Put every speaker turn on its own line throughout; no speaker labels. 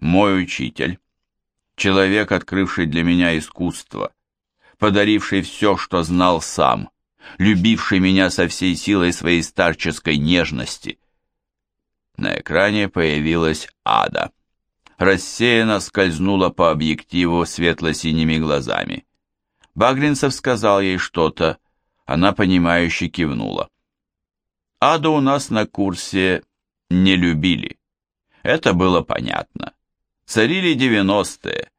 мой учитель, человек, открывший для меня искусство, подаривший все, что знал сам, любивший меня со всей силой своей старческой нежности. На экране появилась Ада. Рассеянно скользнула по объективу светло-синими глазами. Багринцев сказал ей что-то, она понимающе кивнула. Аду у нас на курсе не любили. Это было понятно. Царили девяностые.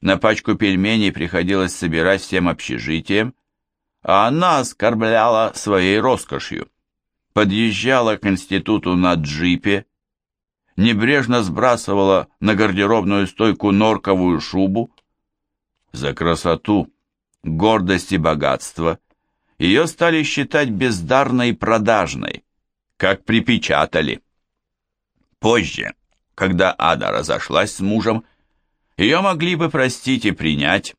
На пачку пельменей приходилось собирать всем общежитием, а она оскорбляла своей роскошью. Подъезжала к институту на джипе, небрежно сбрасывала на гардеробную стойку норковую шубу. За красоту, гордость и богатство ее стали считать бездарной и продажной, как припечатали. Позже, когда Ада разошлась с мужем, ее могли бы простить и принять,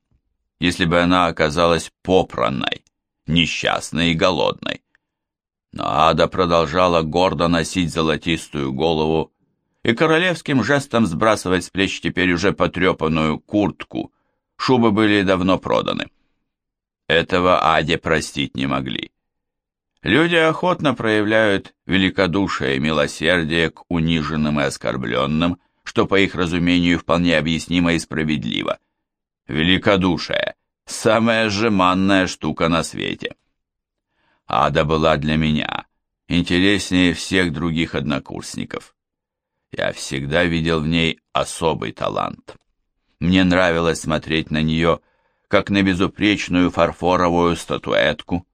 если бы она оказалась попранной, несчастной и голодной. Но Ада продолжала гордо носить золотистую голову и королевским жестом сбрасывать с плеч теперь уже потрепанную куртку. Шубы были давно проданы. Этого Аде простить не могли. Люди охотно проявляют великодушие и милосердие к униженным и оскорбленным, что, по их разумению, вполне объяснимо и справедливо. Великодушие – самая жеманная штука на свете. Ада была для меня интереснее всех других однокурсников. Я всегда видел в ней особый талант. Мне нравилось смотреть на нее, как на безупречную фарфоровую статуэтку,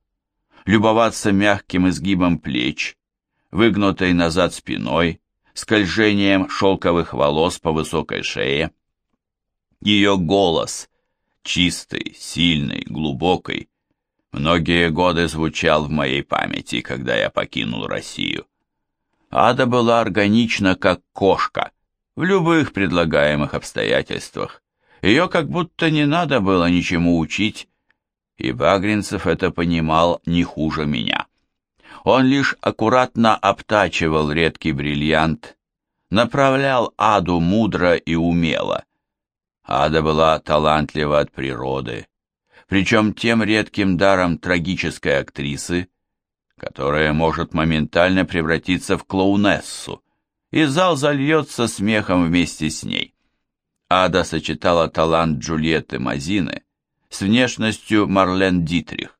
любоваться мягким изгибом плеч, выгнутой назад спиной, скольжением шелковых волос по высокой шее. Ее голос, чистый, сильный, глубокий, многие годы звучал в моей памяти, когда я покинул Россию. Ада была органична, как кошка, в любых предлагаемых обстоятельствах. Ее как будто не надо было ничему учить, и Багринцев это понимал не хуже меня. Он лишь аккуратно обтачивал редкий бриллиант, направлял Аду мудро и умело. Ада была талантлива от природы, причем тем редким даром трагической актрисы, которая может моментально превратиться в клоунессу, и зал зальется смехом вместе с ней. Ада сочетала талант Джульетты Мазины с внешностью Марлен Дитрих.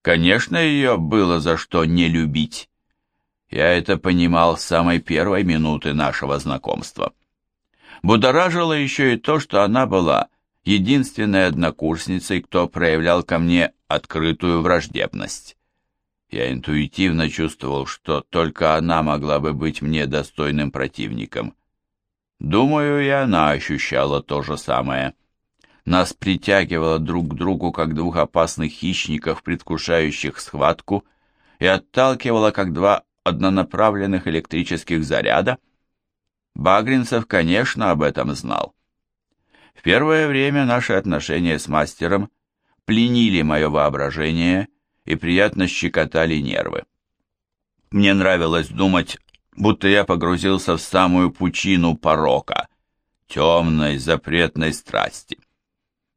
Конечно, ее было за что не любить. Я это понимал с самой первой минуты нашего знакомства. Будоражило еще и то, что она была единственной однокурсницей, кто проявлял ко мне открытую враждебность. Я интуитивно чувствовал, что только она могла бы быть мне достойным противником. Думаю, и она ощущала то же самое. Нас притягивало друг к другу, как двух опасных хищников, предвкушающих схватку, и отталкивало, как два однонаправленных электрических заряда. Багринцев, конечно, об этом знал. В первое время наши отношения с мастером пленили мое воображение и приятно щекотали нервы. Мне нравилось думать, будто я погрузился в самую пучину порока, темной запретной страсти.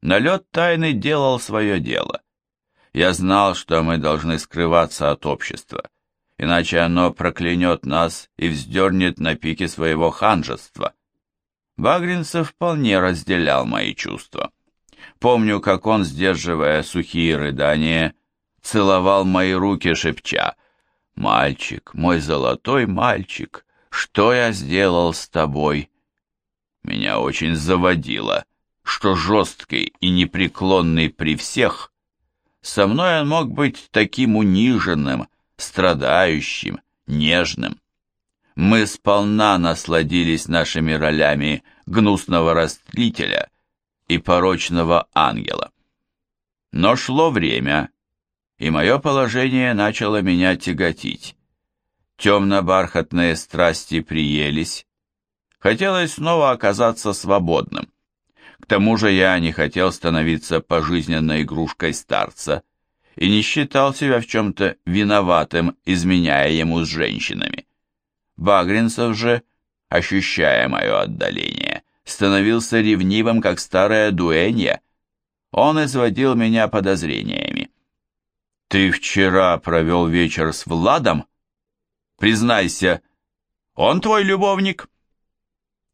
Налет тайны делал свое дело. Я знал, что мы должны скрываться от общества, иначе оно проклянет нас и вздернет на пике своего ханжества. Багринцев вполне разделял мои чувства. Помню, как он, сдерживая сухие рыдания, целовал мои руки, шепча, «Мальчик, мой золотой мальчик, что я сделал с тобой?» Меня очень заводило что жесткий и непреклонный при всех, со мной он мог быть таким униженным, страдающим, нежным. Мы сполна насладились нашими ролями гнусного растлителя и порочного ангела. Но шло время, и мое положение начало меня тяготить. Темно-бархатные страсти приелись, хотелось снова оказаться свободным. К тому же я не хотел становиться пожизненной игрушкой старца и не считал себя в чем-то виноватым, изменяя ему с женщинами. Багринцев же, ощущая мое отдаление, становился ревнивым, как старая дуэнья. Он изводил меня подозрениями. «Ты вчера провел вечер с Владом? Признайся, он твой любовник?»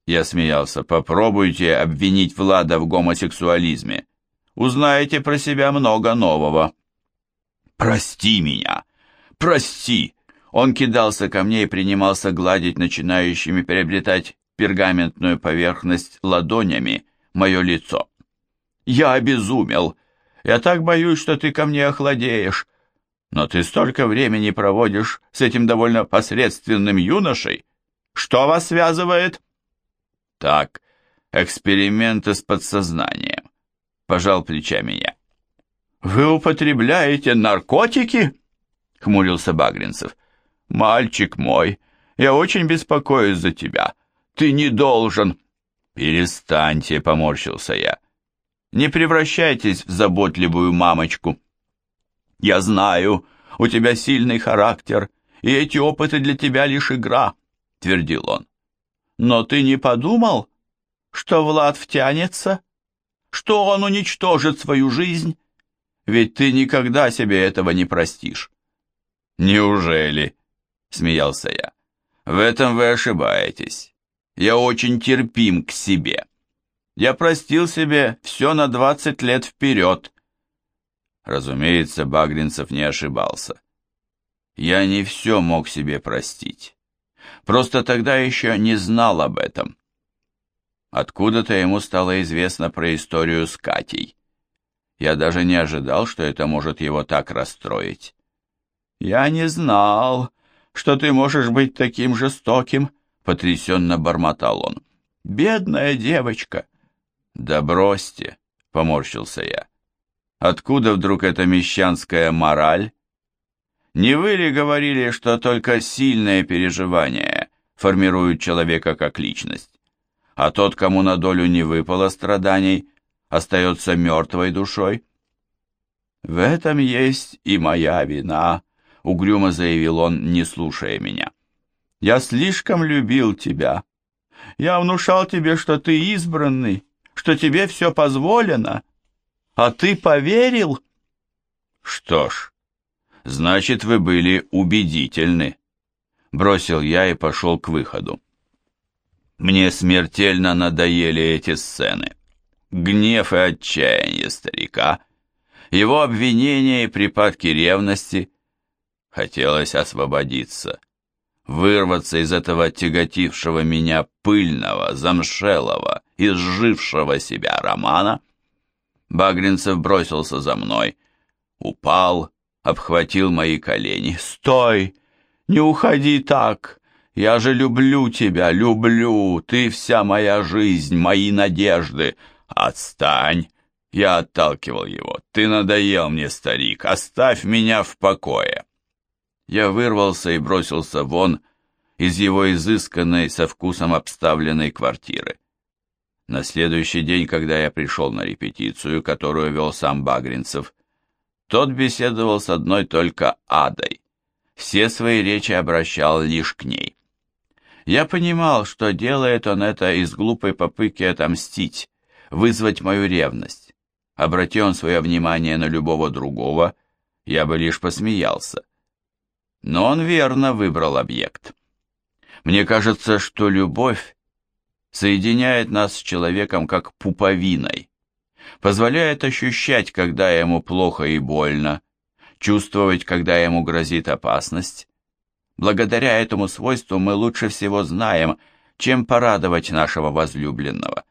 Я смеялся. «Попробуйте обвинить Влада в гомосексуализме. Узнаете про себя много нового». «Прости меня! Прости!» Он кидался ко мне и принимался гладить начинающими приобретать пергаментную поверхность ладонями мое лицо. «Я обезумел! Я так боюсь, что ты ко мне охладеешь. Но ты столько времени проводишь с этим довольно посредственным юношей. Что вас связывает?» «Так, эксперименты с подсознанием», — пожал плечами я. «Вы употребляете наркотики?» — хмурился Багринцев. «Мальчик мой, я очень беспокоюсь за тебя. Ты не должен...» «Перестаньте», — поморщился я. «Не превращайтесь в заботливую мамочку». «Я знаю, у тебя сильный характер, и эти опыты для тебя лишь игра», — твердил он. «Но ты не подумал, что Влад втянется, что он уничтожит свою жизнь? Ведь ты никогда себе этого не простишь». «Неужели?» — смеялся я. «В этом вы ошибаетесь. Я очень терпим к себе. Я простил себе все на двадцать лет вперед». Разумеется, Багринцев не ошибался. Я не все мог себе простить. Просто тогда еще не знал об этом. Откуда-то ему стало известно про историю с Катей. Я даже не ожидал, что это может его так расстроить. «Я не знал, что ты можешь быть таким жестоким», — потрясенно бормотал он. «Бедная девочка!» «Да бросьте!» — поморщился я. «Откуда вдруг эта мещанская мораль?» «Не вы ли говорили, что только сильные переживания формируют человека как личность, а тот, кому на долю не выпало страданий, остается мертвой душой?» «В этом есть и моя вина», — угрюмо заявил он, не слушая меня. «Я слишком любил тебя. Я внушал тебе, что ты избранный, что тебе все позволено, а ты поверил?» «Что ж, значит, вы были убедительны», — бросил я и пошел к выходу. Мне смертельно надоели эти сцены. Гнев и отчаяние старика, его обвинения и припадки ревности — Хотелось освободиться, вырваться из этого тяготившего меня пыльного, замшелого, изжившего себя романа. Багринцев бросился за мной, упал, обхватил мои колени. «Стой! Не уходи так! Я же люблю тебя, люблю! Ты вся моя жизнь, мои надежды! Отстань!» Я отталкивал его. «Ты надоел мне, старик! Оставь меня в покое!» я вырвался и бросился вон из его изысканной, со вкусом обставленной квартиры. На следующий день, когда я пришел на репетицию, которую вел сам Багринцев, тот беседовал с одной только Адой. Все свои речи обращал лишь к ней. Я понимал, что делает он это из глупой попытки отомстить, вызвать мою ревность. Обрати он свое внимание на любого другого, я бы лишь посмеялся но он верно выбрал объект. Мне кажется, что любовь соединяет нас с человеком как пуповиной, позволяет ощущать, когда ему плохо и больно, чувствовать, когда ему грозит опасность. Благодаря этому свойству мы лучше всего знаем, чем порадовать нашего возлюбленного.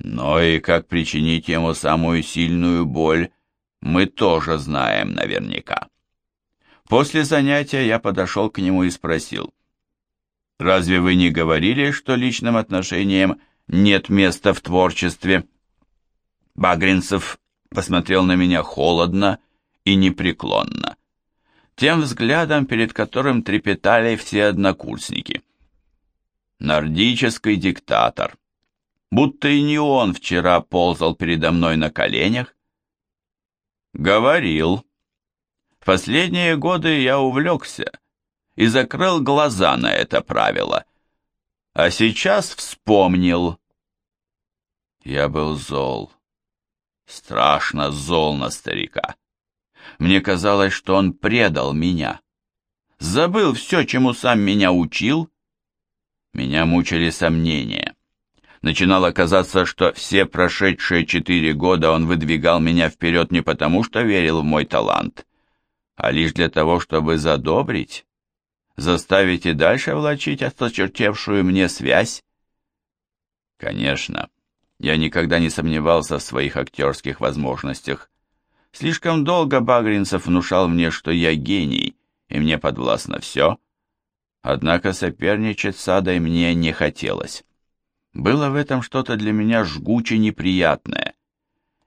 Но и как причинить ему самую сильную боль, мы тоже знаем наверняка. После занятия я подошел к нему и спросил, «Разве вы не говорили, что личным отношениям нет места в творчестве?» Багринцев посмотрел на меня холодно и непреклонно, тем взглядом, перед которым трепетали все однокурсники. Нордический диктатор. Будто и не он вчера ползал передо мной на коленях. «Говорил», в последние годы я увлекся и закрыл глаза на это правило. А сейчас вспомнил. Я был зол, страшно зол на старика. Мне казалось, что он предал меня. Забыл все, чему сам меня учил. Меня мучили сомнения. Начинало казаться, что все прошедшие четыре года он выдвигал меня вперед не потому, что верил в мой талант, а лишь для того, чтобы задобрить, заставить и дальше влачить осточертевшую мне связь. Конечно, я никогда не сомневался в своих актерских возможностях. Слишком долго Багринцев внушал мне, что я гений, и мне подвластно все. Однако соперничать с Адой мне не хотелось. Было в этом что-то для меня жгуче неприятное.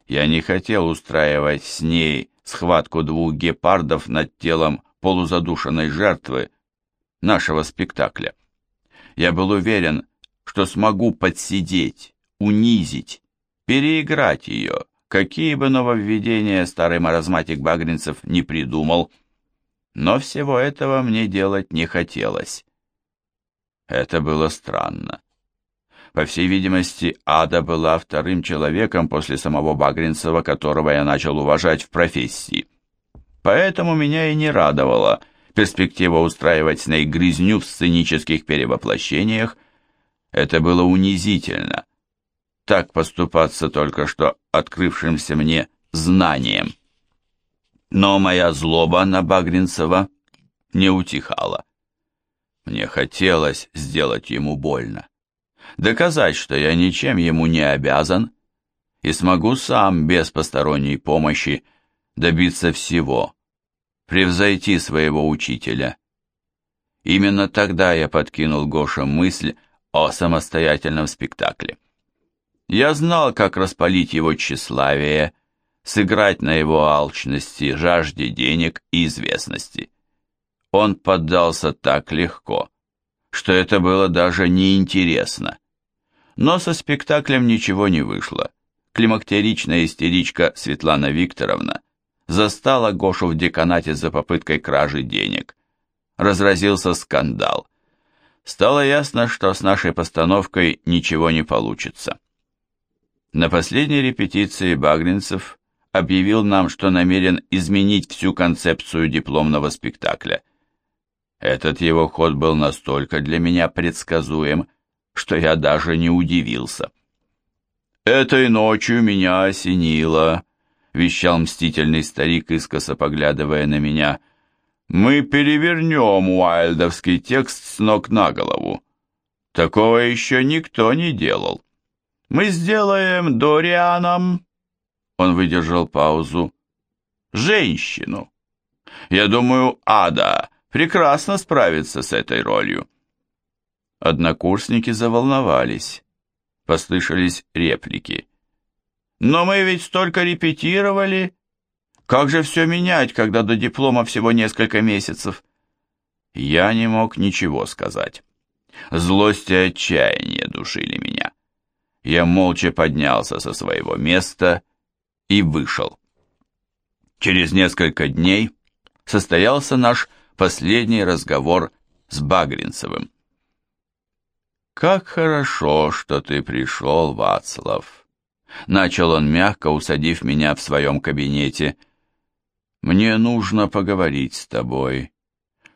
Я не хотел устраивать с ней схватку двух гепардов над телом полузадушенной жертвы нашего спектакля. Я был уверен, что смогу подсидеть, унизить, переиграть ее, какие бы нововведения старый маразматик Багринцев не придумал, но всего этого мне делать не хотелось. Это было странно. По всей видимости, Ада была вторым человеком после самого Багринцева, которого я начал уважать в профессии. Поэтому меня и не радовала перспектива устраивать с ней грызню в сценических перевоплощениях. Это было унизительно так поступаться только что открывшимся мне знанием. Но моя злоба на Багринцева не утихала. Мне хотелось сделать ему больно, доказать, что я ничем ему не обязан и смогу сам, без посторонней помощи, добиться всего, превзойти своего учителя. Именно тогда я подкинул Гоша мысль о самостоятельном спектакле. Я знал, как распалить его тщеславие, сыграть на его алчности, жажде денег и известности. Он поддался так легко, что это было даже неинтересно. Но со спектаклем ничего не вышло. Климактеричная истеричка Светлана Викторовна застала Гошу в деканате за попыткой кражи денег. Разразился скандал. Стало ясно, что с нашей постановкой ничего не получится. На последней репетиции Багринцев объявил нам, что намерен изменить всю концепцию дипломного спектакля. Этот его ход был настолько для меня предсказуем, что я даже не удивился. «Этой ночью меня осенило», — вещал мстительный старик, искоса поглядывая на меня. «Мы перевернем уайлдовский текст с ног на голову. Такого еще никто не делал». Мы сделаем Дорианом, он выдержал паузу, женщину. Я думаю, Ада прекрасно справится с этой ролью. Однокурсники заволновались. Послышались реплики. Но мы ведь столько репетировали. Как же все менять, когда до диплома всего несколько месяцев? Я не мог ничего сказать. Злость и отчаяние душили меня. Я молча поднялся со своего места и вышел. Через несколько дней состоялся наш последний разговор с Багринцевым. «Как хорошо, что ты пришел, Вацлав!» Начал он мягко, усадив меня в своем кабинете. «Мне нужно поговорить с тобой.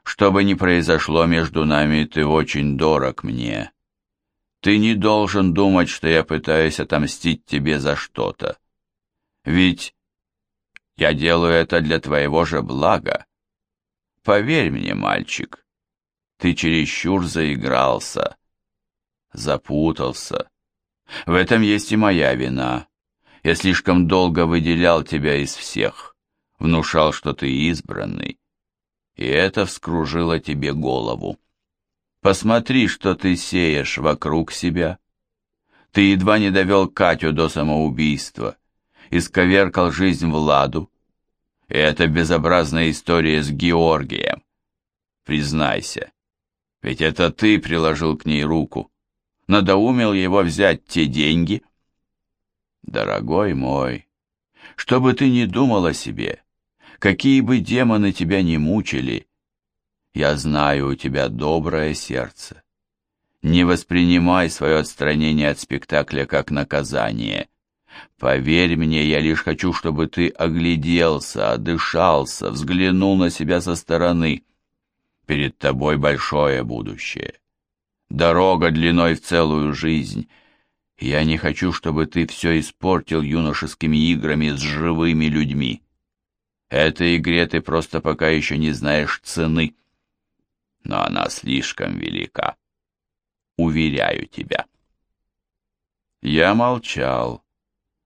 Что бы ни произошло между нами, ты очень дорог мне. Ты не должен думать, что я пытаюсь отомстить тебе за что-то. Ведь я делаю это для твоего же блага. Поверь мне, мальчик, ты чересчур заигрался, запутался. В этом есть и моя вина. Я слишком долго выделял тебя из всех, внушал, что ты избранный, и это вскружило тебе голову. Посмотри, что ты сеешь вокруг себя. Ты едва не довел Катю до самоубийства, исковеркал жизнь Владу. И это безобразная история с Георгием. Признайся, ведь это ты приложил к ней руку, надоумил его взять те деньги. Дорогой мой, что бы ты ни думал о себе, какие бы демоны тебя ни мучили, я знаю, у тебя доброе сердце. Не воспринимай свое отстранение от спектакля как наказание. Поверь мне, я лишь хочу, чтобы ты огляделся, отдышался, взглянул на себя со стороны. Перед тобой большое будущее. Дорога длиной в целую жизнь. Я не хочу, чтобы ты все испортил юношескими играми с живыми людьми. Этой игре ты просто пока еще не знаешь цены. Но она слишком велика уверяю тебя. Я молчал,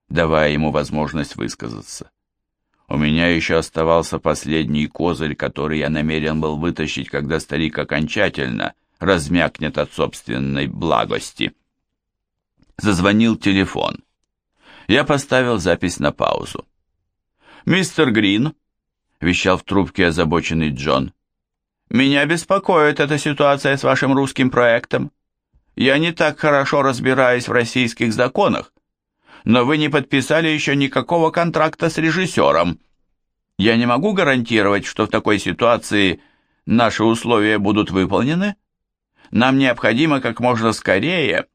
давая ему возможность высказаться. У меня еще оставался последний козырь, который я намерен был вытащить, когда старик окончательно размякнет от собственной благости. Зазвонил телефон. Я поставил запись на паузу. «Мистер Грин», — вещал в трубке озабоченный Джон, — «меня беспокоит эта ситуация с вашим русским проектом. Я не так хорошо разбираюсь в российских законах, но вы не подписали еще никакого контракта с режиссером. Я не могу гарантировать, что в такой ситуации наши условия будут выполнены. Нам необходимо как можно скорее...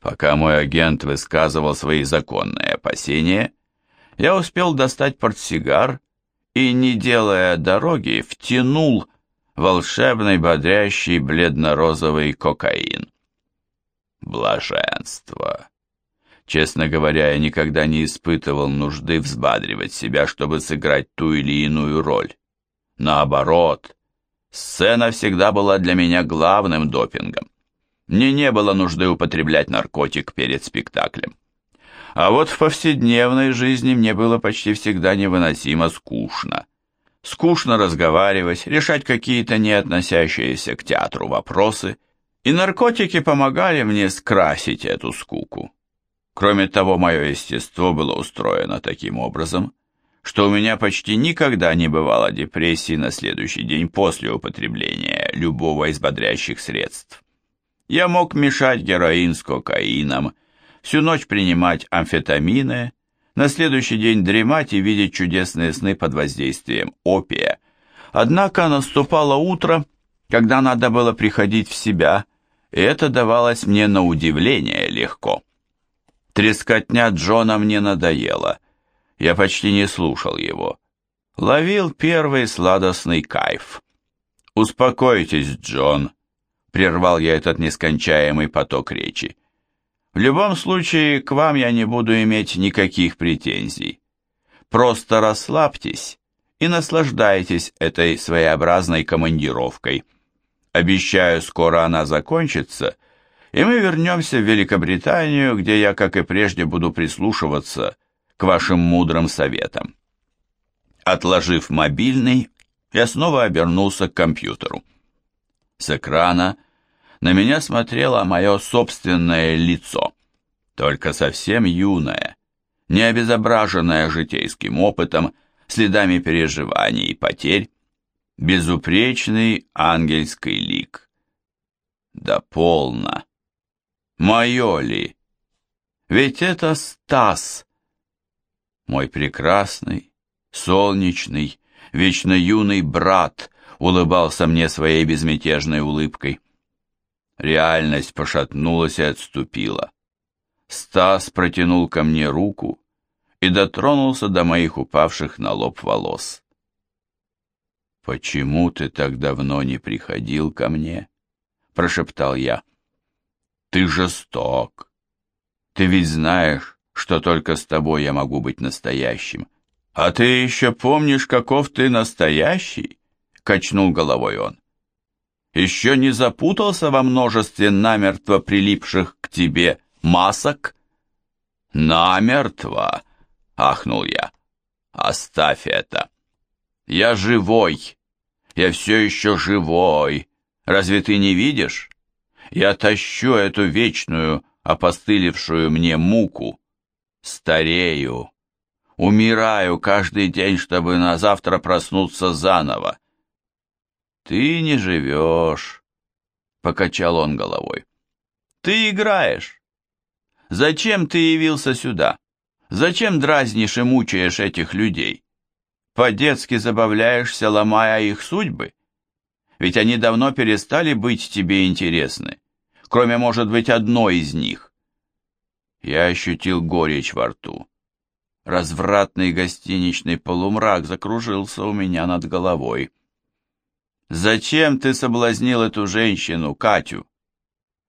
Пока мой агент высказывал свои законные опасения, я успел достать портсигар и, не делая дороги, втянул волшебный бодрящий бледно-розовый кокаин блаженство. Честно говоря, я никогда не испытывал нужды взбадривать себя, чтобы сыграть ту или иную роль. Наоборот, сцена всегда была для меня главным допингом. Мне не было нужды употреблять наркотик перед спектаклем. А вот в повседневной жизни мне было почти всегда невыносимо скучно. Скучно разговаривать, решать какие-то не относящиеся к театру вопросы – и наркотики помогали мне скрасить эту скуку. Кроме того, мое естество было устроено таким образом, что у меня почти никогда не бывало депрессии на следующий день после употребления любого из бодрящих средств. Я мог мешать героин с кокаином, всю ночь принимать амфетамины, на следующий день дремать и видеть чудесные сны под воздействием опия. Однако наступало утро, когда надо было приходить в себя – и это давалось мне на удивление легко. Трескотня Джона мне надоела. Я почти не слушал его. Ловил первый сладостный кайф. «Успокойтесь, Джон», — прервал я этот нескончаемый поток речи. «В любом случае, к вам я не буду иметь никаких претензий. Просто расслабьтесь и наслаждайтесь этой своеобразной командировкой. Обещаю, скоро она закончится, и мы вернемся в Великобританию, где я, как и прежде, буду прислушиваться к вашим мудрым советам. Отложив мобильный, я снова обернулся к компьютеру. С экрана на меня смотрело мое собственное лицо, только совсем юное, не обезображенное житейским опытом, следами переживаний и потерь, безупречный ангельский лик. Да полно! Мое ли? Ведь это Стас, мой прекрасный, солнечный, вечно юный брат, улыбался мне своей безмятежной улыбкой. Реальность пошатнулась и отступила. Стас протянул ко мне руку и дотронулся до моих упавших на лоб волос. «Почему ты так давно не приходил ко мне?» — прошептал я. «Ты жесток. Ты ведь знаешь, что только с тобой я могу быть настоящим. А ты еще помнишь, каков ты настоящий?» — качнул головой он. «Еще не запутался во множестве намертво прилипших к тебе масок?» «Намертво!» — ахнул я. «Оставь это!» Я живой. Я все еще живой. Разве ты не видишь? Я тащу эту вечную, опостылевшую мне муку. Старею. Умираю каждый день, чтобы на завтра проснуться заново. Ты не живешь, — покачал он головой. Ты играешь. Зачем ты явился сюда? Зачем дразнишь и мучаешь этих людей? По-детски забавляешься, ломая их судьбы? Ведь они давно перестали быть тебе интересны. кроме, может быть, одной из них. Я ощутил горечь во рту. Развратный гостиничный полумрак закружился у меня над головой. «Зачем ты соблазнил эту женщину, Катю?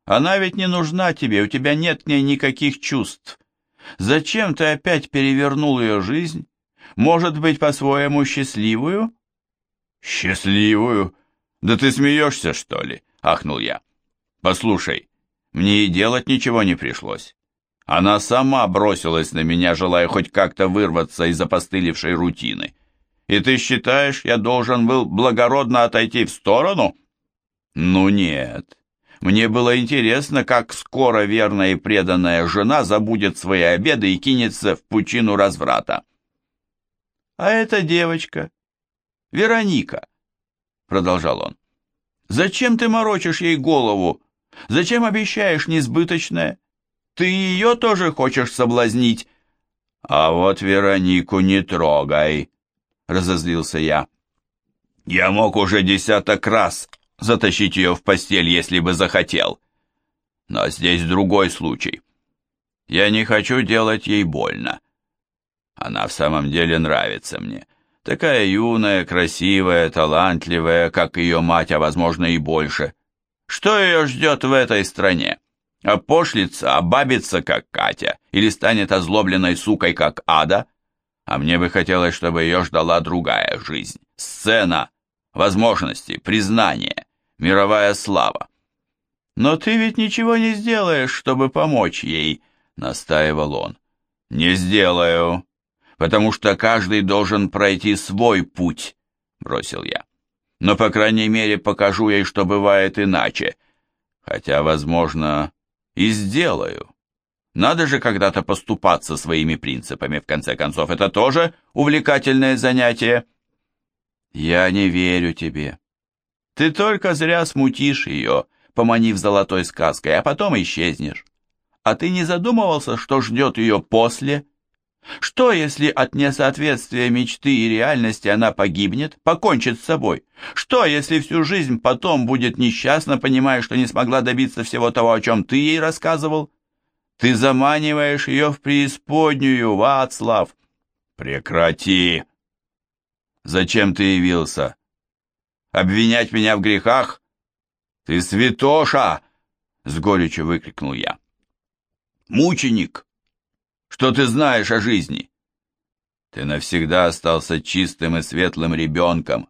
Она ведь не нужна тебе, у тебя нет к ней никаких чувств. Зачем ты опять перевернул ее жизнь? Может быть, по-своему счастливую?» «Счастливую? Да ты смеешься, что ли?» — ахнул я. «Послушай, мне и делать ничего не пришлось. Она сама бросилась на меня, желая хоть как-то вырваться из опостылевшей рутины. И ты считаешь, я должен был благородно отойти в сторону? Ну нет. Мне было интересно, как скоро верная и преданная жена забудет свои обеды и кинется в пучину разврата. А эта девочка, Вероника, продолжал он, зачем ты морочишь ей голову? Зачем обещаешь несбыточное? Ты ее тоже хочешь соблазнить?» «А вот Веронику не трогай», — разозлился я. «Я мог уже десяток раз затащить ее в постель, если бы захотел. Но здесь другой случай. Я не хочу делать ей больно. Она в самом деле нравится мне. Такая юная, красивая, талантливая, как ее мать, а возможно и больше. Что ее ждет в этой стране? Опошлится, обабится, как Катя, или станет озлобленной сукой, как Ада, а мне бы хотелось, чтобы ее ждала другая жизнь, сцена, возможности, признание, мировая слава. Но ты ведь ничего не сделаешь, чтобы помочь ей, настаивал он. Не сделаю, потому что каждый должен пройти свой путь, бросил я. Но, по крайней мере, покажу ей, что бывает иначе, хотя, возможно, и сделаю. Надо же когда-то поступаться своими принципами, в конце концов. Это тоже увлекательное занятие. Я не верю тебе. Ты только зря смутишь ее, поманив золотой сказкой, а потом исчезнешь. А ты не задумывался, что ждет ее после? Что, если от несоответствия мечты и реальности она погибнет, покончит с собой? Что, если всю жизнь потом будет несчастна, понимая, что не смогла добиться всего того, о чем ты ей рассказывал? Ты заманиваешь ее в преисподнюю, Вацлав. Прекрати! Зачем ты явился? Обвинять меня в грехах? Ты святоша! С горечью выкрикнул я. Мученик! Что ты знаешь о жизни? Ты навсегда остался чистым и светлым ребенком,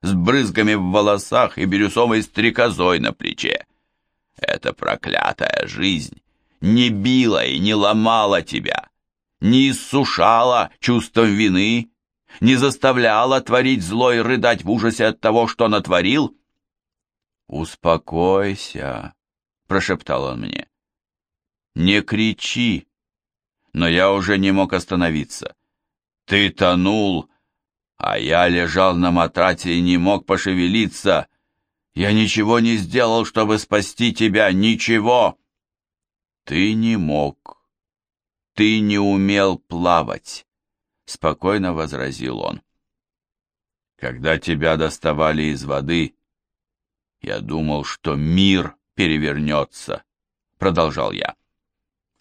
с брызгами в волосах и бирюсовой стрекозой на плече. Эта проклятая жизнь не била и не ломала тебя, не иссушала чувством вины, не заставляла творить зло и рыдать в ужасе от того, что натворил? «Успокойся», — прошептал он мне. «Не кричи, но я уже не мог остановиться. Ты тонул, а я лежал на матрасе и не мог пошевелиться. Я ничего не сделал, чтобы спасти тебя, ничего. Ты не мог. Ты не умел плавать, спокойно возразил он. Когда тебя доставали из воды, я думал, что мир перевернется, продолжал я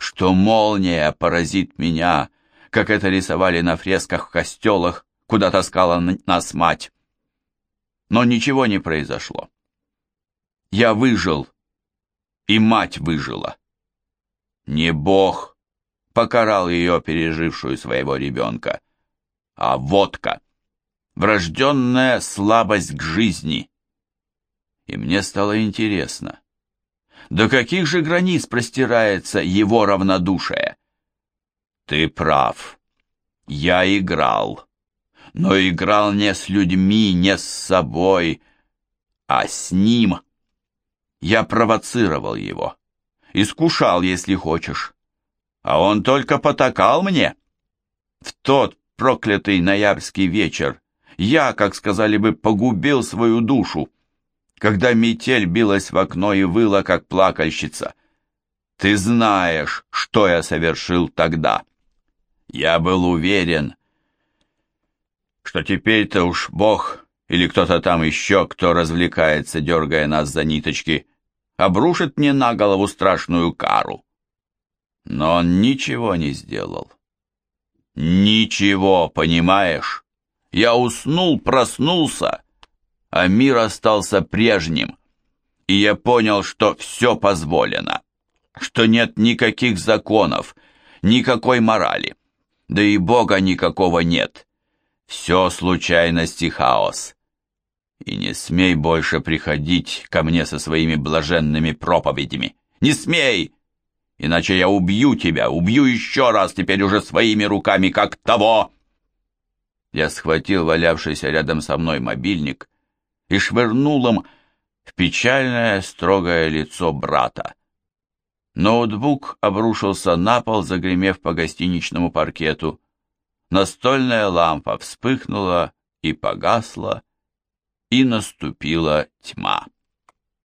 что молния поразит меня, как это рисовали на фресках в костелах, куда таскала нас мать. Но ничего не произошло. Я выжил, и мать выжила. Не Бог покарал ее, пережившую своего ребенка, а водка, врожденная слабость к жизни. И мне стало интересно, до каких же границ простирается его равнодушие? Ты прав. Я играл. Но играл не с людьми, не с собой, а с ним. Я провоцировал его. Искушал, если хочешь. А он только потакал мне. В тот проклятый ноябрьский вечер я, как сказали бы, погубил свою душу когда метель билась в окно и выла, как плакальщица. Ты знаешь, что я совершил тогда. Я был уверен, что теперь-то уж Бог или кто-то там еще, кто развлекается, дергая нас за ниточки, обрушит мне на голову страшную кару. Но он ничего не сделал. Ничего, понимаешь? Я уснул, проснулся, а мир остался прежним, и я понял, что все позволено, что нет никаких законов, никакой морали, да и Бога никакого нет. Все случайность и хаос. И не смей больше приходить ко мне со своими блаженными проповедями. Не смей! Иначе я убью тебя, убью еще раз, теперь уже своими руками, как того!» Я схватил валявшийся рядом со мной мобильник и швырнул им в печальное строгое лицо брата. Ноутбук обрушился на пол, загремев по гостиничному паркету. Настольная лампа вспыхнула и погасла, и наступила тьма.